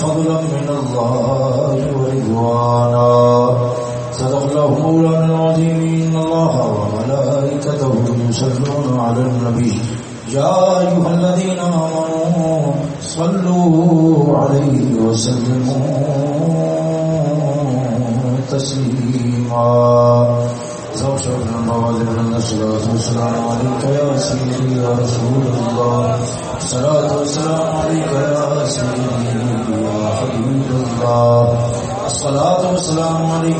فضلا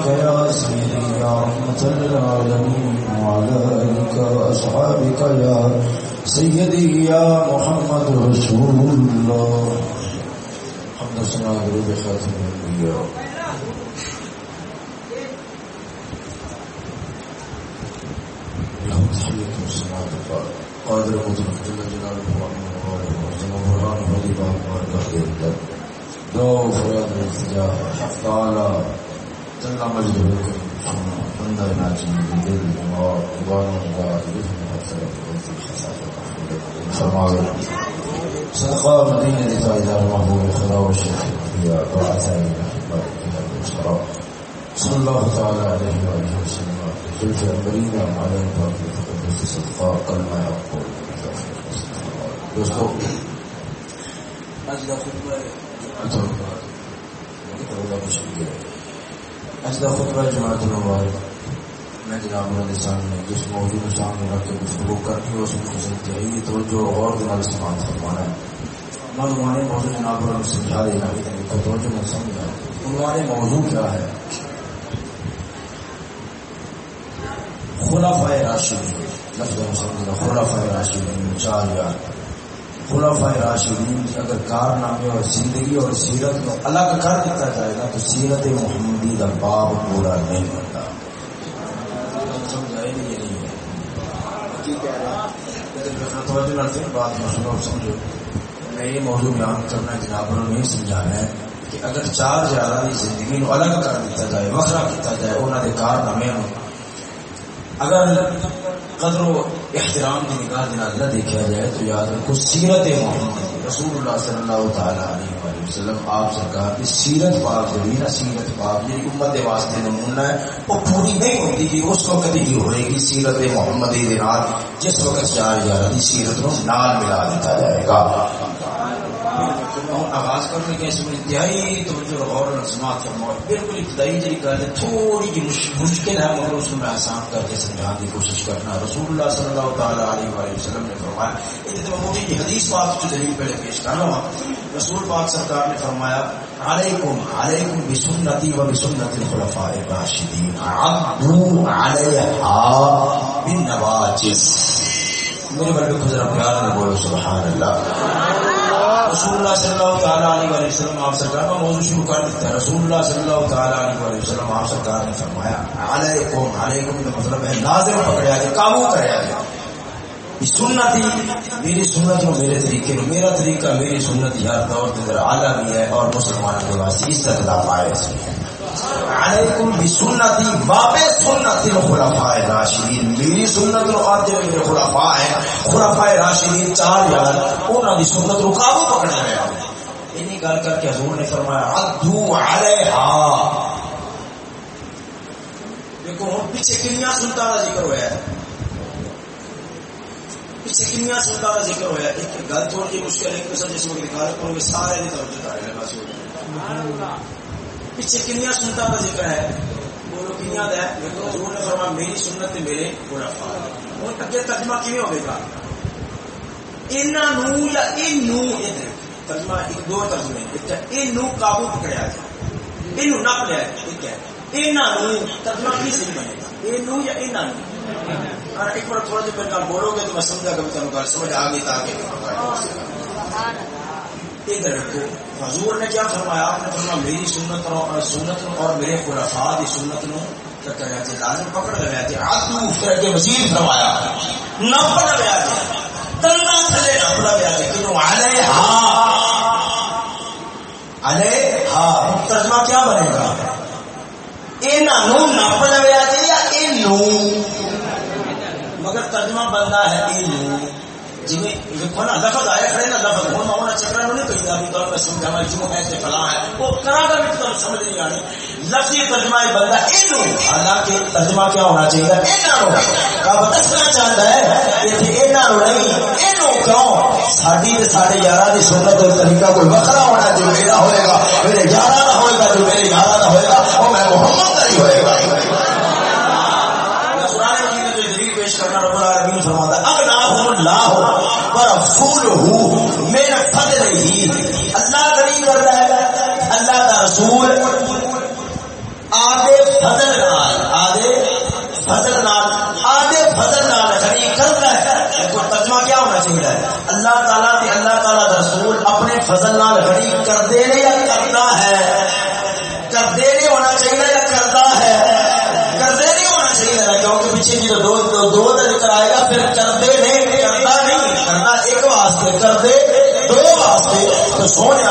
والسلام يا سيدي يا رحمة للعالمين وعلى آلك وأصحابك يا سيدي يا محمد رسول الله. حمد سنا درود خاتم الانبياء قادر مطلق جل جلاله وعلم وغاله وعزم وبرهانه وليبه وبركه خير دو فرياد الالتجاه حق تعالى مجده الكريم بندہ ناچی دل اور دیوانوں کا مدینہ محبوب خدا و شیخ صلى الله تعالى عليه وآله وسلم على صدقاء يقول دوستو اجلا خطبہ جماعت المبارک میں جناب کے سامنے جس موضوع میں سامنے رکھ کے گفتگو کرنی ہے اس میں کچھ انتہائی توجہ اور دماغ سماعت فرمانا ہے۔ عنوان موضوع جناب نے سمجھا دینا ہے توجہ میں سمجھا عنوان موضوع کیا ہے؟ خلافہ راشدین، لفظ مسلم خلافہ راشدین، چار یار۔ خلافہ راشدین کی اگر کارنامے اور زندگی اور سیرت کو الگ کر دیتا جائے گا تو سیرت محمدی کا باب پورا نہیں بنتا بات سمجھو۔ میں یہ موضوع بیان کرنا جناب نے نہیں سمجھانا ہے کہ اگر چار زیادہ کی زندگی نو الگ کر دیتا جائے وکرا کیا جائے انہوں نے کارنامے اگر قدر و احترام کی نگاہ جنازہ دیکھا جائے تو یاد رکھو، سیرت محمد رسول اللہ صلی اللہ تعالیٰ علیہ وسلم، آپ سرکار کی سیرت پاک جڑی نا سیرت پاک جی یعنی امت واسطے نمونہ ہے، وہ پوری نہیں ہوتی گی، اس وقت ہی ہوئے گی سیرت محمد جس وقت چار ہزار کی سیرت نو نال ملا دیتا جائے گا۔ آغاز کرنے کے اس میں انتہائی توجہ غور اور سماعت فرماؤ بالکل ابتدائی جی گل تھوڑی جی مشکل ہے، مگر اس میں آسان کر کے سمجھانے کی کوشش کرنا۔ رسول اللہ صلی اللہ تعالی علیہ وآلہ وسلم نے فرمایا، یہ تو موٹی جی حدیث پاک جو دلیل پہلے پیش کرنا ہوا رسول پاک سرکار نے فرمایا، علیکم علیکم بسنتی و بسنت الخلفاء الراشدین، عبدو علیہا بالنواجس میرے بڑے خزرہ پیار نے بولو، سبحان اللہ۔ رسول اللہ صلی اللہ تعالیٰ علیہ وسلم آپ سرکار کا موضوع شروع کر دیتا ہے رسول اللہ صلی اللہ تعالیٰ علیہ وسلم آپ سرکار نے فرمایا، علیکم علیکم کا مطلب ہے ناظر پکڑیا گیا، قابو کرایا گیا۔ سنت ہی میری سنت اور میرے طریقے میں، میرا طریقہ، میری سنت یاد دور کے اندر اعلیٰ بھی ہے اور مسلمانوں کے واسطے عزت کا پائے اس ہے۔ علیکم بسنتی، واپس سنت الخلفاء راشدین میری سنت اور جو میرے خلفاء ہیں، خلفاء راشدین چار یار، انہاں دی سنت رو قابو پکڑنا ہے۔ انہی گل کر کے حضور نے فرمایا، عدو علیہا۔ دیکھو ہن پیچھے کنیا سنتا کا ذکر ہوا ہے۔ پیچھے کنیا سنتا کا ذکر ہوا ہے۔ ایک گل تھوڑی مشکل ہے کہ جس وقت نکال کرو گے سارے نے توجہ کرے گا بس سبحان اللہ پیچھے کنیا سنتا کا ذکر ہے؟ بولو کنیا ہے؟ حضور نے فرمایا، میری سنت میرے خلفاء اور اگے ترجمہ کیویں ہوے گا اینا نو یا نو ترجمہ ایک دو ترجمے ایک این نو قابو پکڑیا گیا اینو نہ پڑیا ٹھیک ہے۔ اینا نو ترجمہ کی صحیح بنے گا؟ این نو یا اینا نو اور ایک بار تھوڑا جی جہا میرے بولو گے تو میں سمجھا کہ تمہیں گل سمجھ آ گئی تاکہ کے منٹ کو حضور نے کیا فرمایا؟ آپ نے فرمایا، میری سنت سنت اور میرے خلفاء دی سنت نو کہتے پکڑ کر کے وزیر فرمایا۔ لیا تھے تلنا تھلے نہ پڑا تھے کیوں؟ کیا بنے گا؟ نپ لیا یا مگر ترجمہ بنتا ہے یہ دیکھو لفظ آیا کھڑے نا لفظ چکر نہیں پہ جو ہے فلاں ہے وہ کرا بھی سمجھ نہیں آنی لفظی ترجمہ بندہ اینو حالانکہ ترجمہ کیا ہونا چاہیے؟ چاہتا ہے نہیں، اینو ساڈی تے ساڈے یاراں دی سنت اور طریقہ کوئی وکھرا ہونا جو میرا ہوئے گا، میرے یاراں دا ہوئے گا، جو میرے یاراں دا ہوئے گا، وہ میں محمد کا ہی ہوئے گا پیش کرنا رب العالمین فرماتا ہے اغناہم اللہ ورسولہ میرا فضل ہی اللہ غنی کر رہا ہے، اللہ کا رسول آدھے فضل نال، آدھے فضل نال، آدھے فضل نال غنی کر رہا ہے۔ تو ترجمہ کیا ہونا چاہیے؟ اللہ تعالیٰ تے اللہ تعالیٰ کا رسول اپنے فضل نال غنی کر دے یا کرنا ہے؟ کر دے ہونا چاہیے یا کرتا ہے؟ کر دے ہونا چاہیے، کیونکہ پیچھے جی دو دو ذکر آئے گا، پھر کرتے نہیں کرتا کرنا، ایک واسطے کرتے، دو واسطے تو سونے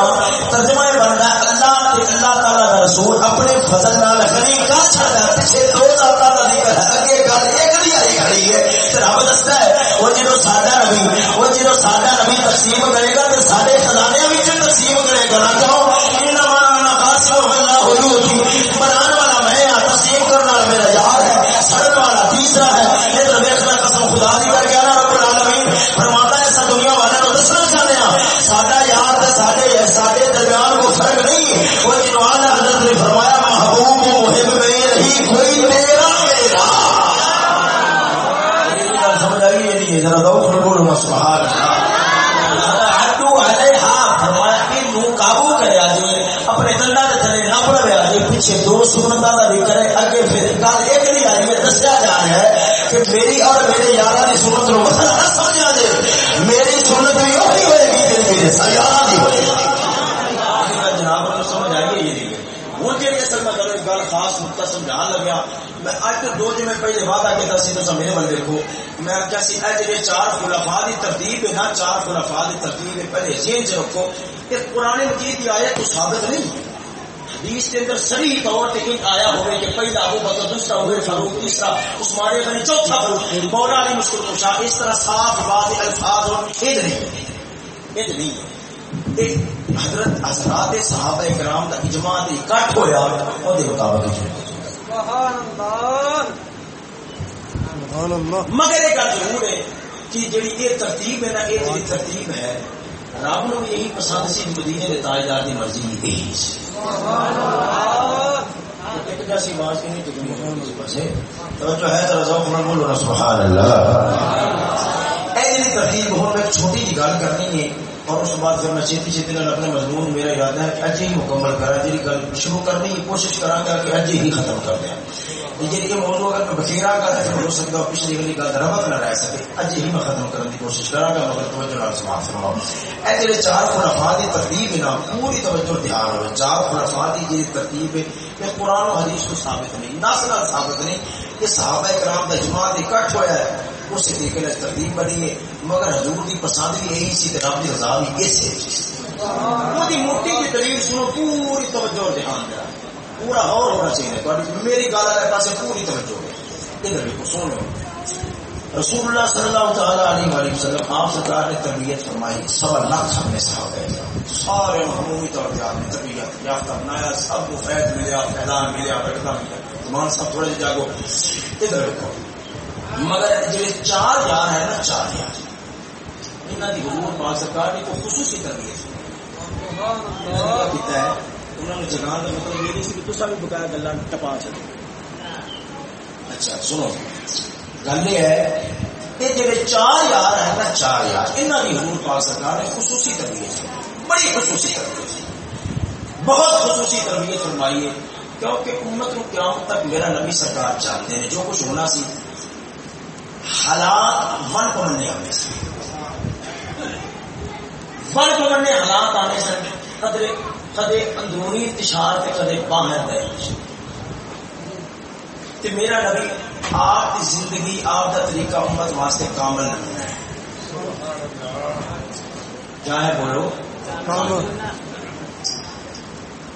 ترجمہ بننا اللہ اللہ تعالیٰ کا رسول اپنے فضل نال غنی کا چھڑا پیچھے دو ذات کا ذکر ہے، اگے گل ایک بھی آئی کھڑی ہے رب دستا ہے، وہ جدو ساڈا نبی، وہ جدو ساڈا نبی تقسیم کرے گا، تو سارے خزانے بھی تقسیم کرے گا، نہ کہو یہ نہ قاسم اللہ ہوئی گی ہوئے سمجھ یہ ہوں جی اصل میں کرو گل خاص نقطہ میں اج تو دو دن میں پہلے وعدہ کیا سی تو میرے میں کیا سی اج چار خلافا کی ترتیب ہے نا چار خلافا کی ترتیب ہے پہلے ذہن رکھو کہ پرانے مجید کی آیت تو ثابت نہیں حدیث کے اندر سری طور پہ ایک آیا ہوئے کہ پہلا ابو بکر دوسرا ہوئے فاروق تیسرا عثمان غنی چوتھا فاروق مولا علی مشکل کشا اس طرح صاف بات الفاظ اور عید نہیں۔ عید نہیں حضرت حضرات صحابہ کرام اجماع اکٹھ ہوا وہ مطابق مگر ایک ضرور ہے کہ جی یہ ترتیب ہے نا یہ جی ترتیب ہے رب نو یہی پسند سی مدینے تاجدار مرضی یہی ترتیب ہوں میں چھوٹی جی گل کرنی ہے اور اس بعد پھر میں چھتی چھتی اپنے مضمون میرا یاد ہے کہ اجے ہی مکمل کرا جی گل شروع کرنی کی کوشش کرا گا کہ اجے ہی ختم کر دیا جی موضوع اگر میں بخیرا کر تو ہو سکتا پچھلی والی گل ربط نہ رہ سکے۔ اج ہی میں ختم کرنے کی کوشش کرا گا مگر توجہ نال سماعت فرماؤ۔ اے جڑے چار خلفاء دی ترتیب ہے نا پوری توجہ دھیان ہو چار خلفاء دی جی ترتیب ہے یہ قرآن و حدیث کو ثابت نہیں نس نال ثابت نہیں کہ صحابہ کرام کا جماعت اکٹھ ہوا ہے۔ اسی طریقے سے ترتیب بنی ہے۔ مگر حضور کی پسند بھی یہی سی کہ رب کی رضا بھی اس اسے موٹی کی دلیل سنو، پوری توجہ اور دھیان دیا پورا اور ہونا چاہیے۔ میری گل والے پاس پوری توجہ۔ ادھر دیکھو، سن لو۔ رسول اللہ صلی اللہ تعالی علیہ وآلہ وسلم آپ سرکار نے تربیت فرمائی، سوا لاکھ ہم نے صحابہ سارے محمومی طور پہ آپ نے تربیت، یافتہ بنایا سب کو فیض ملیا، فیضان ملیا برکتہ ملیا۔ زمان سب تھوڑے جی جاگو۔ ادھر دیکھو۔ مگر جو چار یار ہے نا، چار یار انہوں کی حضور پاک سرکار نے کوئی خصوصی تربیت کیتا ہے انہوں نے جگان کا مطلب یہ نہیں سی کہ تصا بھی بکایا گلا ٹپا چلے اچھا سنو۔ گل یہ ہے یہ جڑے چار یار ہیں نا، چار یار انہوں کی حضور پاک سرکار نے خصوصی تربیت بڑی خصوصی تربیت بہت خصوصی تربیت فرمائی ہے۔ کیونکہ امت کو قیامت تک میرا نبی سرکار چاہتے ہیں، جو کچھ ہونا سی حالات ون پڑنے آنے سے۔ ون پڑنے حالات آنے سے۔ قدرے کدے اندرونی انتشار تے کدے باہر دے تے میرا نبی آپ کی زندگی، آپ کا طریقہ امت واسطے کامل نہیں ہے۔ کیا ہے بولو۔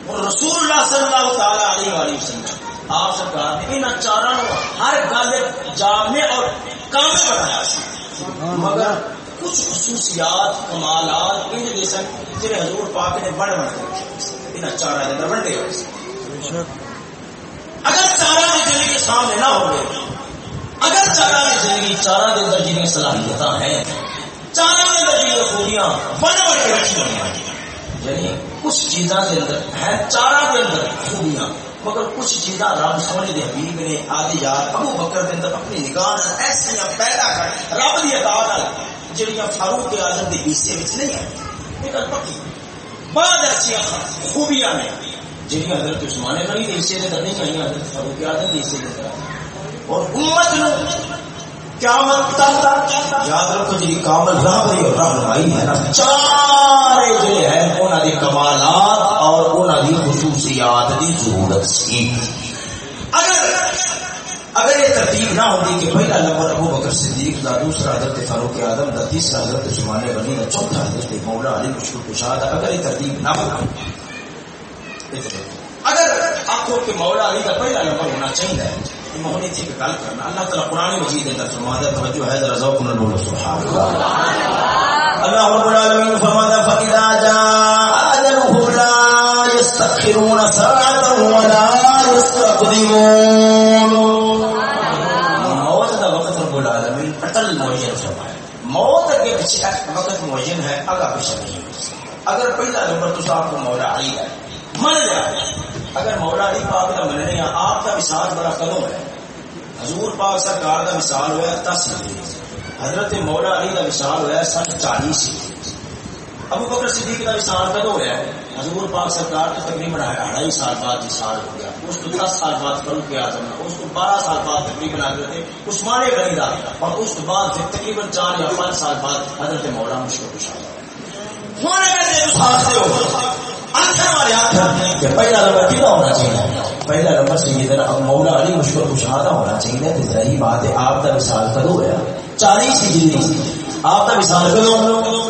اور رسول اللہ صلی اللہ تعالی علیہ وآلہ وسلم، آپ سرکار نے ان چاروں ہر گل جامع اور کامل بنایا مگر کچھ خصوصیات کمالات ان سن جڑے حضور پاک نے بڑھ کے رکھے انہاں چارہ ونڈے ہوئے اگر چارہ کی زندگی سامنے نہ ہوئے اگر چارہ کی زندگی چارہ دے اندر جنہیں صلاحیت ہیں چارہ کے اندر جنہیں خوبیاں بڑھ کے رکھی ہوئی ہیں؟ یعنی کچھ چیزاں کے اندر ہے چارہ کے اندر خوبیاں۔ مگر کچھ چیزاں رب سونے دے حبیب نے آدھی یار ابو بکر دے اندر اپنی نگاہ ایسی پیدا کر رب کی عطا جڑیاں فاروق کے آزم کے حصے میں نہیں آئی یہ گل پکی۔ بعد ایسی خوبیاں نے جڑیاں حضرت عثمان غنی کے حصے دے اندر نہیں آئی حضرت فاروق کے اعظم دے حصے دے اندر اور امت یاد رکھو جی کامل راہبری اور رہنمائی ہے نا۔ چار جو ہے انہوں دی کمالات اور انہوں دی خصوصیات دی ضرورت سی۔ اگر اگر یہ ترتیب نہ ہوتی کہ پہلا نمبر ابو بکر صدیق کا دوسرا حضرت فاروق اعظم کا تیسرا حضرت عثمان غنی کا چوتھا حضرت مولا علی مشکل کشاد اگر یہ ترتیب نہ ہوتی اگر آخو کہ مولا علی کا پہلا نمبر ہونا چاہیے۔ مہونی تھی کہ گل کرنا۔ اللہ تعالیٰ قرآن مجید اندر فرماتا ہے توجہ ہے، ذرا ذوق نہ بولو، سبحان اللہ۔ اللہ رب العالمین فرماتا ہے فإذا جاء أجلهم لا يستأخرون ساعة ولا يستقدمون۔ موت دا وقت رب العالمین اٹل معین فرمایا موت اگے پیچھے وقت معین ہے اگا پیچھے نہیں۔ اگر پہلا نمبر تو آپ کو مولا علی ہے من جائے۔ اگر مولا علی پاک کا مننے آپ کا مثال بڑا قدم ہے، حضور پاک سرکار کا مثال ہوا دس حضرت مولا علی کا مثال ہوا سٹ چالیس ابو بکر صدیق کا مثال کدو ہوا ہے؟ حضور پاک سرکار تو تقریباً اڑائی سال بعد مثال ہو گیا۔ اس کو دس سال بعد کرو کیا تھا اس کو بارہ سال بعد تقریباً حضرت عثمان غنی دا اور اس کے بعد تقریباً چار یا پانچ سال بعد حضرت مولا مشکل کشا ہوں اگر پہلا نمبر کتنا ہونا چاہیے پہلا نمبر سیدنا مولا علی مشکل کشادہ ہونا چاہیے تو بات ہے آپ کا مثال کدو ہوا چالیس ہجری آپ کا مثال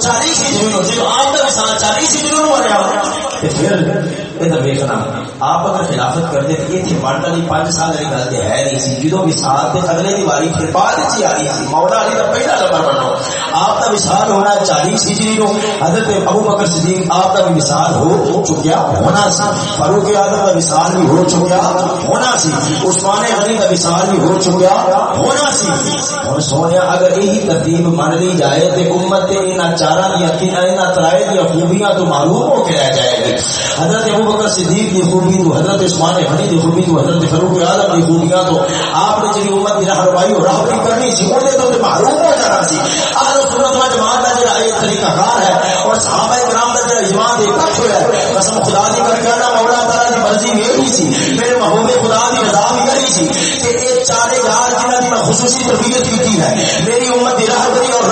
چالیس ہجری آپ کا مثال چالیس ہجری ہو رہا پھر ادھر ویکنا آپ اگر خلافت کرتے تو یہ تھی بڑھ والی جی پانچ سال والی گل ہے نہیں سی جدو مثال تے اگلے دی واری پھر بعد وچ آ رہی سی، مولا علی دا پہلا نمبر بنو۔ آپ دا مثال ہونا چالیس ہجری جی نو، حضرت ابو بکر صدیق آپ دا بھی مثال ہو چکیا، ہونا سی۔ فاروق اعظم دا مثال بھی ہو چکیا، ہونا سی۔ عثمان غنی دا مثال بھی ہو چکیا، ہونا سی۔ اور سونے، اگر یہی ترتیب مان لی جائے تے امت تے انہاں چاراں دی انہاں ترائے دی خوبیاں تو معلوم ہو کے رہ جائے گی۔ حضرت ابو بکر صدیق کی خوبی تو حضرت عثمان غنی کی خوبی تو حضرت فاروق اعظم کی خوبیاں تو آپ نے جی امت کی رہنمائی اور راہبری کرنی سی وہ تو معلوم ہو جانا سی اہل سنت و جماعت کا جڑا ایک طریقہ کار ہے اور صحابہ کرام کا جڑا اجماع دے اکٹھ ہوا ہے، قسم خدا دی کر کے اللہ مولا تعالی کی مرضی یہ بھی سی میرے محبوب خدا دی رضا بھی کری سی کہ یہ چارے یار جنہاں دی میں خصوصی تربیت کی ہے، میری امت کی رہبری اور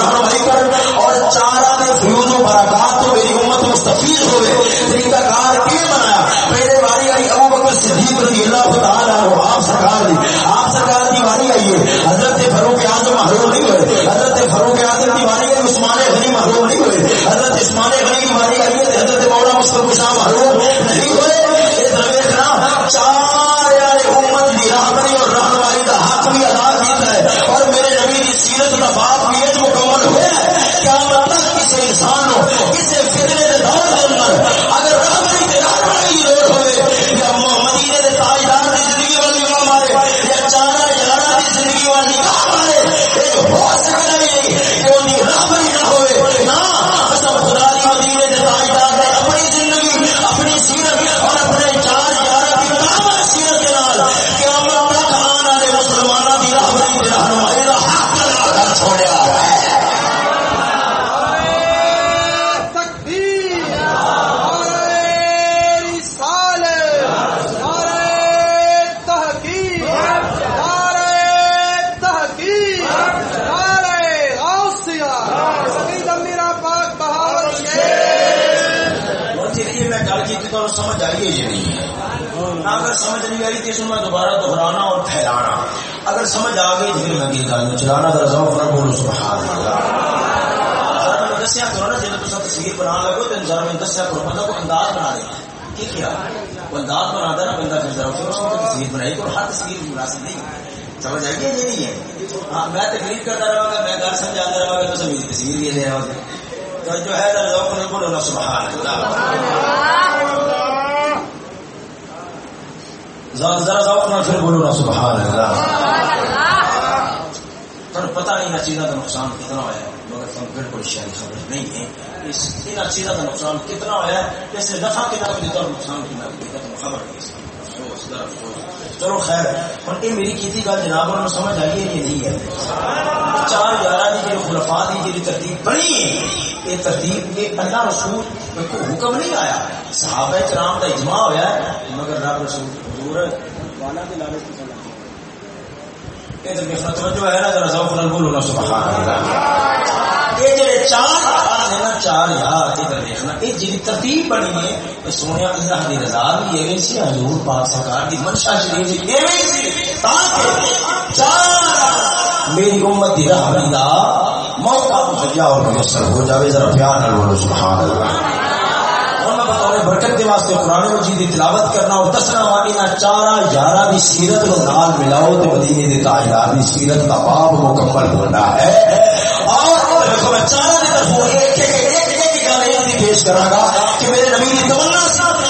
نقصان کتنا ہوا ہے اس نے نفع کتنا دیتا نقصان کتنا دیتا تم خبر نہیں چلو خیر ہوں یہ میری کی گل جناب انہوں سمجھ آئی ہے یہ نہیں ہے۔ چار یارہ کی جی خلفا کی جی ترتیب بنی ہے، یہ ترتیب یہ اللہ رسول کو حکم نہیں آیا صحابہ کرام کا اجماع ہوا ہے مگر رب رسول حضور والا کے لالچ کی توجہ ہے نا، ذرا ذوق نال بولو نا، سبحان اللہ۔ یہ جڑے چار ہے نا چار یار ادھر دیکھنا یہ جی ترتیب بنی ہے۔ سونے اللہ دی رضا بھی ایویں سی حضور پاک سرکار دی منشا شریف جی ایویں سی تاکہ چار میری امت دی رہبری دا موقع مہیا اور میسر ہو جاوے۔ ذرا پیار نال بولو سبحان اللہ برکت کے واسطے قرآن مجید کی تلاوت کرنا اور دسنا والی نہ چارا یارہ کی سیرت کو نال ملاؤ تو مدینے کے تاجدار کی سیرت کا باب مکمل ہونا ہے۔ میں چارا کی طرف ایک ایک گل یہ پیش کرا گا کہ میرے نبی کی تمنا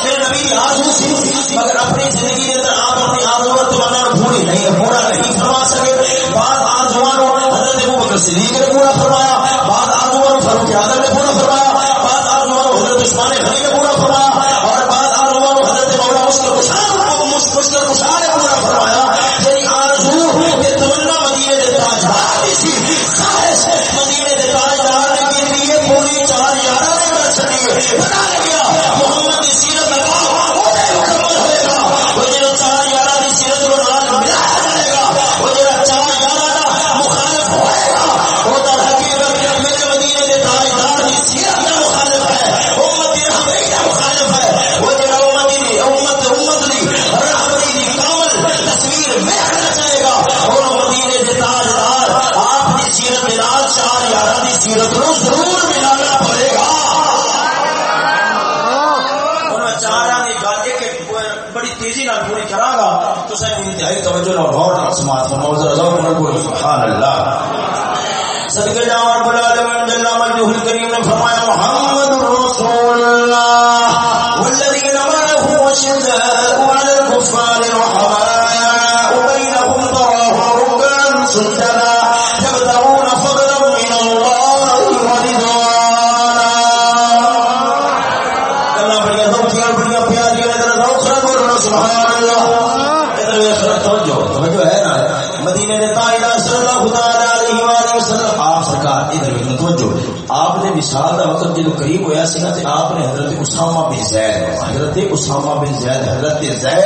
میرے نبی کی آرزو سی۔ مگر اپنی زندگی کے اندر آپ اپنی آرزو اور تمنا پوری نہیں پورا نہیں، فرما سکے۔ بعد آرزوان حضرت ابو بکر صدیق نے پورا فرمایا۔ پتا اسامہ بن زید حضرت زید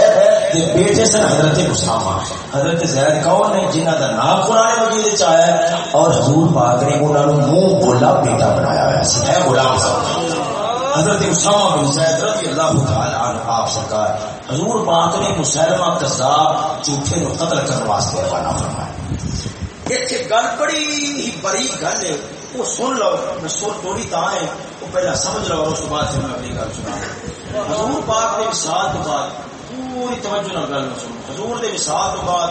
کے بیٹے سن حضرت اسامہ حضرت زید کون ہے؟ جنہ کا نام قرآن مجید آیا ہے۔ اور حضور پاک نے انہوں نے منہ بولا بیٹا بنایا ہوا ہے۔ غلام صاحب۔ حضرت اسامہ بن زید رضی اللہ تعالی عنہ آپ سرکار۔ حضور پاک نے مسلمہ کذاب، جھوٹے نو قتل کرنے واسطے روانہ فرمایا۔ ایک گل بڑی ہی بڑی گل ہے۔ وہ سن لو، میں سن تھوڑی تا ہے، وہ پہلا سمجھ لو اس بعد پھر میں اپنی گل سنا حضور پاک دے وصال تو بعد پوری توجہ نال گل سنو۔ حضور دے وصال تو بعد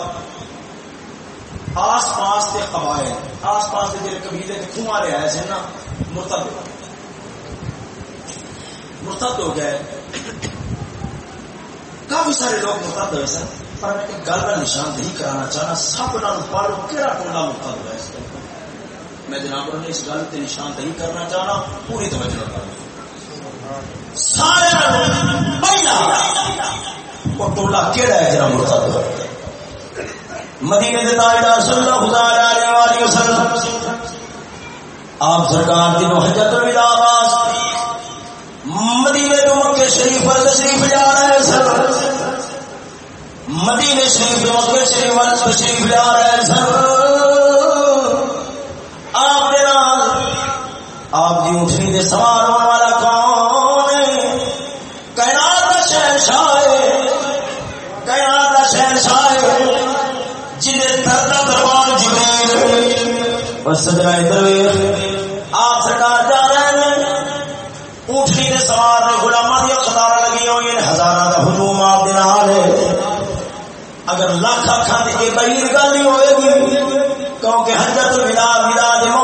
آس پاس کے قبائل آس پاس کے جڑے قبیلے کے کنواں رہے آئے سن نا، مرتد مرتد ہو گئے۔ کافی سارے لوگ مرتد ہوئے سن، پر میں ایک گل کا نشاندہی کرانا چاہنا، سب نال پڑھو کہڑا کنڈا مرتد ہوا اس میں جناب نے اس گل سے نشاندہی کرنا چاہنا، پوری توجہ نال کرنا ٹولا کہڑا ہے مدینے کے تاجدار صلی اللہ علیہ وسلم آپ سرکار کی حجت الوداع مدینے تو مکے شریف پر تشریف جا رہے سر۔ مدینے شریف تو مکے شریف پر تشریف جا رہے سر۔ آپ جی اٹھنی دے سوار ہونے والا کون ہے؟ کائنات کا شہنشاہ ہے۔ کائنات کا شہنشاہ ہے۔ جنہیں در دربار جبریل بس سجنا ادھر آپ سرکار جا رہے ہیں۔ اٹھنی دے سوار نے غلاماں دی قطار لگی ہوئی ہیں۔ ہزارہ دا ہجوم آپ دینا آلے اگر لاکھا کھانے کے بہیر گل ہوئے ہوے گی، کیونکہ حجت ملا ملا دے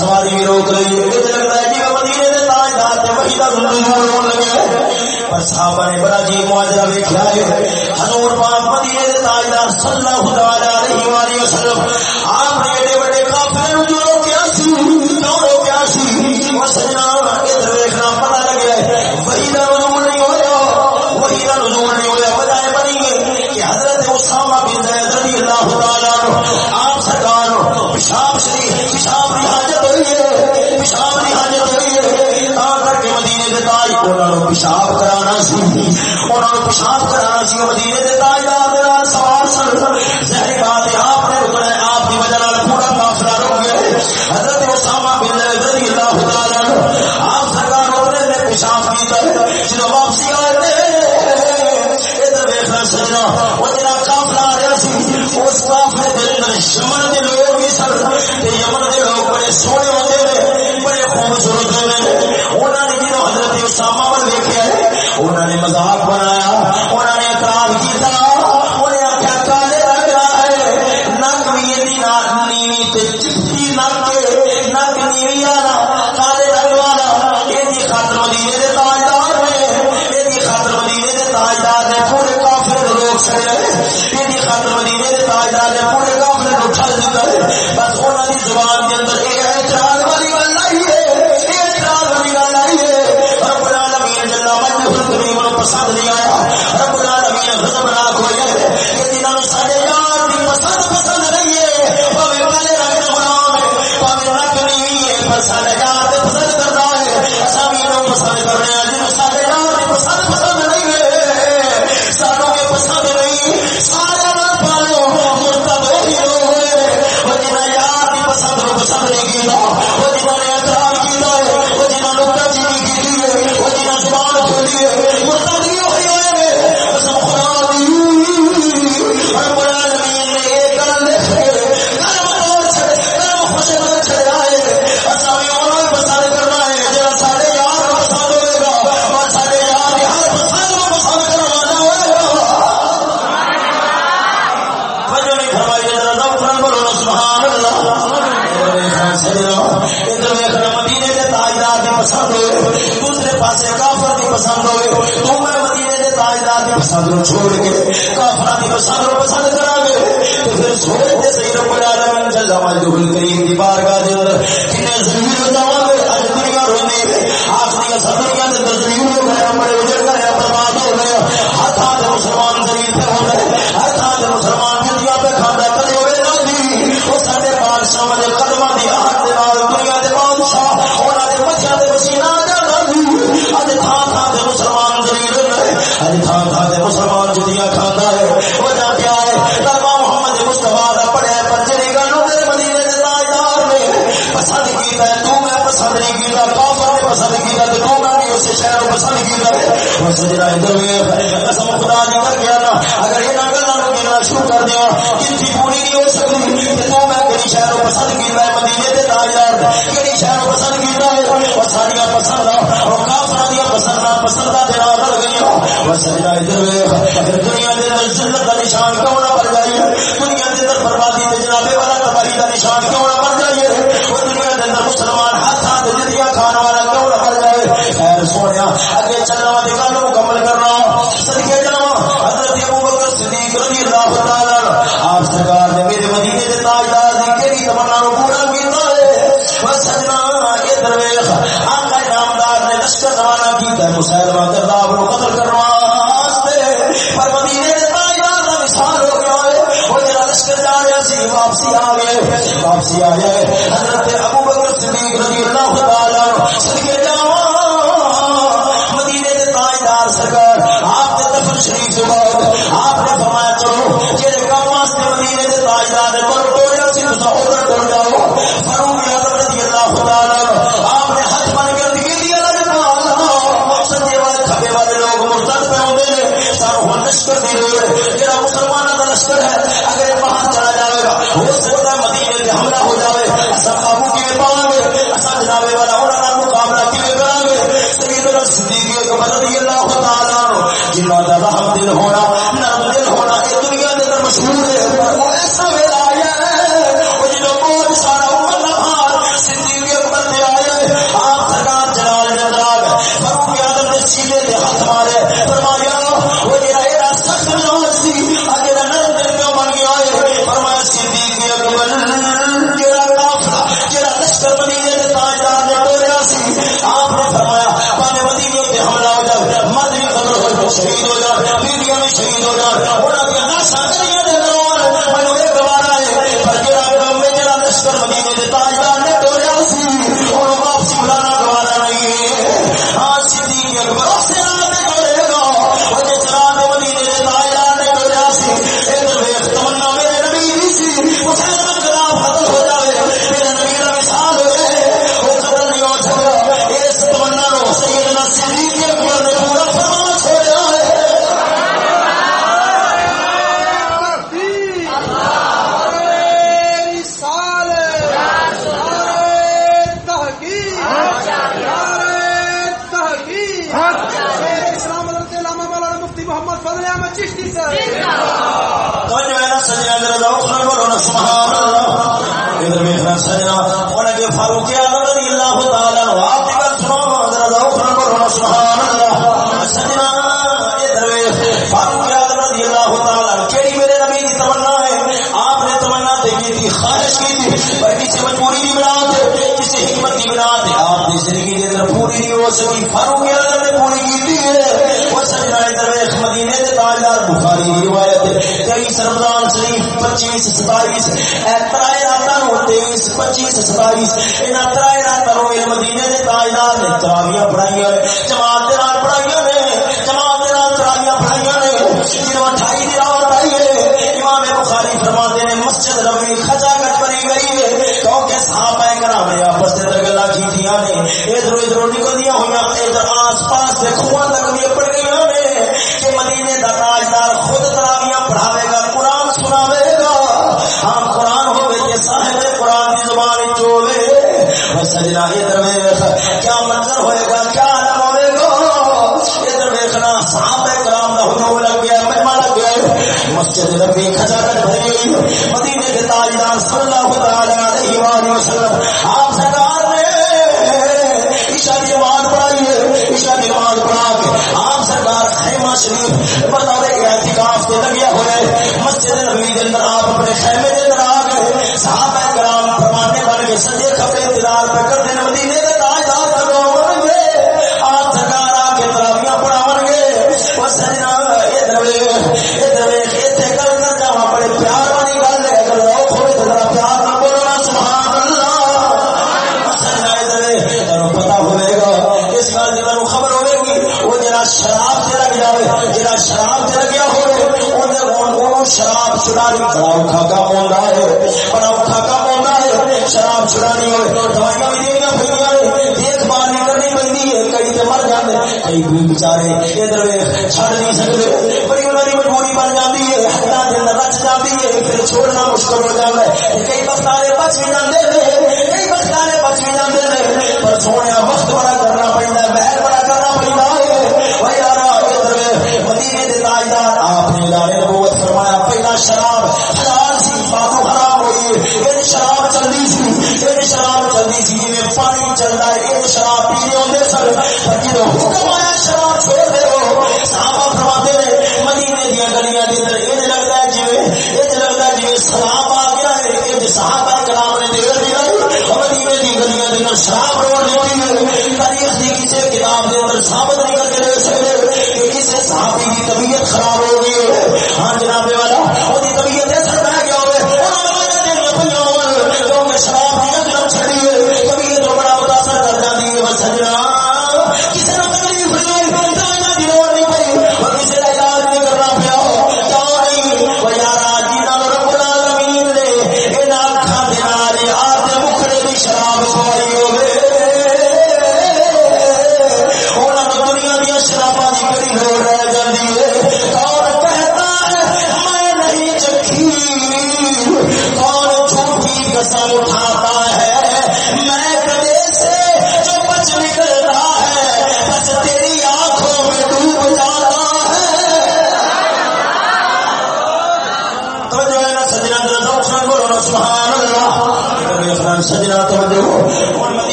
سواری روک لی۔ تاج وہی لگے پر صحابہ نے بڑا جی معاجرہ دیکھا ہے۔ صاحب کراچی پسند کا جنازہ لگی ہوں ادھر جائے وہ شریف نے پوری کیتی ہے۔ درویش مدینے دے تاجدار بخاری دی روایت ہے۔ 23 شریف 25 27 اے ترائے راتاں نو 23 25 27 انہاں ترائے راتاں نو مدینے دے تاجدار نے تراویاں پڑھائیاں جماعت دے نال پڑھائیاں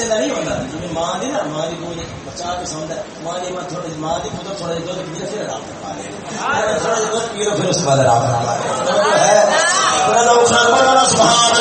بچے کا نہیں ہوتا۔ جی ماں دی نا ماں کی کوئی بچا کے ہے۔ ماں نے تھوڑا جی ماں کی پتر تھوڑا جی دودھ پیو پھر آرام تھوڑا جی دودھ پیو پھر اس کے بعد آرام کروا لے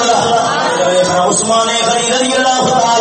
جی ہاں، عثمان غنی رضی اللہ تعالی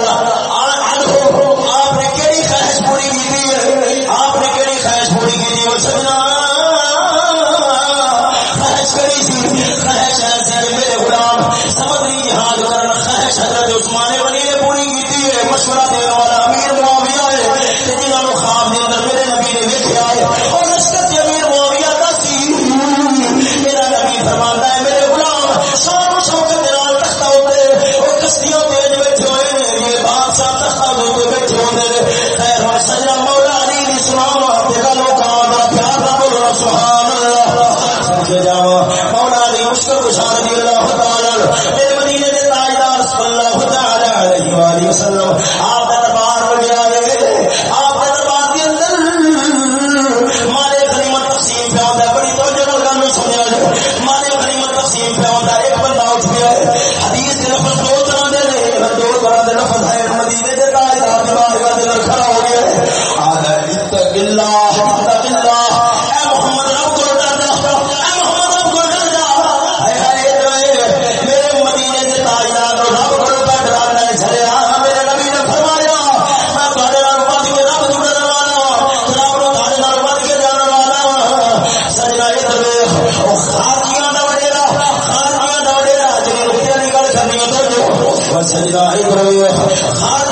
قرآن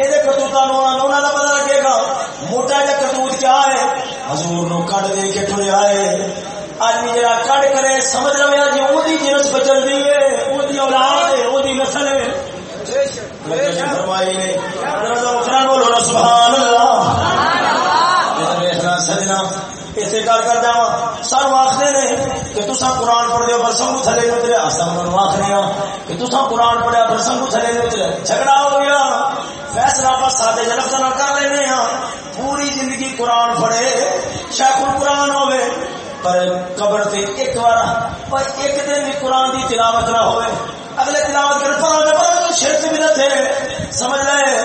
لو اے دے کرتوتاں نو انہاں دا پتہ لگے گا موٹا جا کرتوت کیا ہے حضور نو کڈ دے کے ٹریا ہے آدمی جڑا کڈ کرے سمجھ لو جی جنس بچل دی ہے اولاد ہے نسل ہے فرمائی نے سبحان اللہ سجنا اسے گل کر جا سانو آخر نے کہ قرآن پڑھتے ہو پر سنگو تھلے اترے سب آخر کہ قرآن پڑھیا پر سنگو تھلے اترے جھگڑا ہو گیا فیصلہ آپ سادے جلف کر لینے ہاں۔ پوری زندگی قرآن پڑھے شیخ القرآن ہوے پر قبر تے ایک بار، پر ایک دن بھی قرآن دی تلاوت نہ ہوئے۔ اگلے تلاوت کر پر شرک بھی نہ تھے۔ سمجھ لے،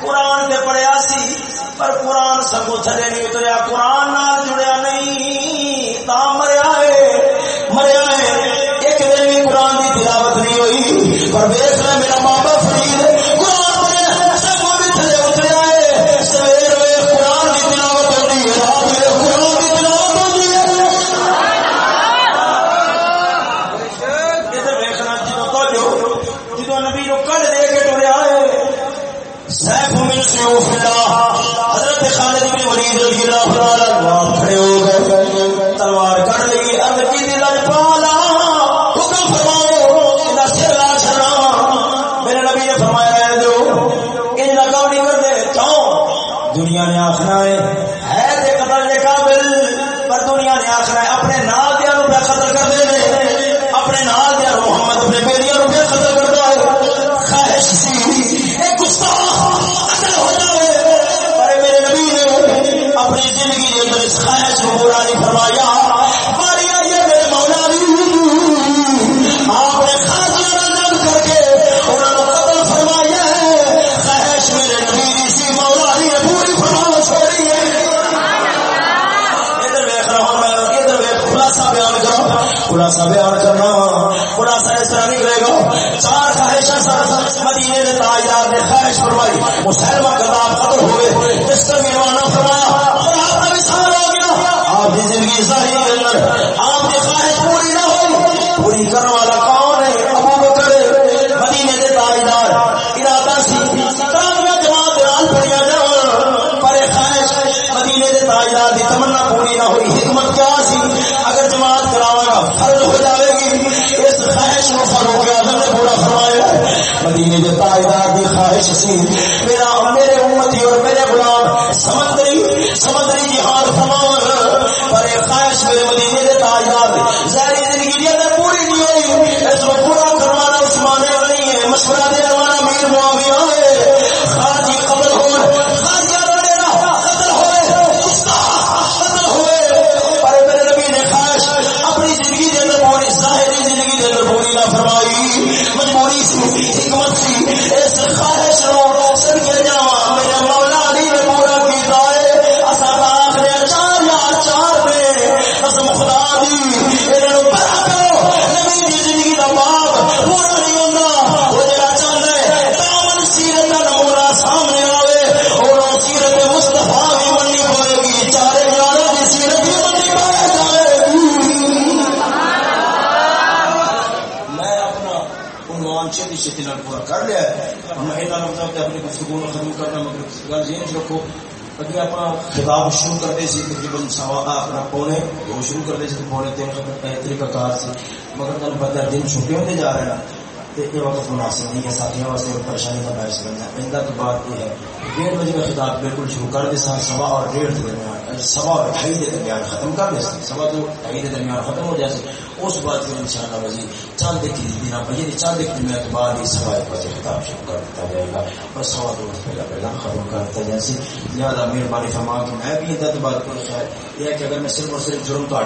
قرآن تے پڑھیا سی، پر قرآن سگو تھلے نہیں اتریا۔ قرآن نال جڑیا نہیں، تا مریا ہے مریا ہے۔ ایک دن بھی قرآن کی تلاوت نہیں ہوئی۔ پر ویس میں میرا دنیا نے آخنا ہے۔ دن چھٹے ہوتے جا رہے ہیں، تو یہ وقت مناسب نہیں ہے، ساتھیوں واسطے پریشانی کا باعث بننا آئندہ تو بات یہ ہے ڈیڑھ بجے کا خطاب بالکل شروع کر دے ساتھ سوا اور ڈیڑھ کے درمیان سوا اور ڈھائی کے درمیان ختم کر دے سکتے سوا تو ڈھائی کے درمیان ختم ہو جائے۔ اس بات پھر ان شاء اللہ وزی چاند کی دینا بجے چاند ایک دن کے بعد ہی سوا ایک بجے خطاب شروع کر دیتا جائے گا اور سوا دو پہلا پہلا ختم کر دیتا جائے۔ لہٰذا مہربانی فرما کہ میں بھی ادھر بات کوئی خیال یہ ہے کہ اگر میں صرف اور صرف جرم تو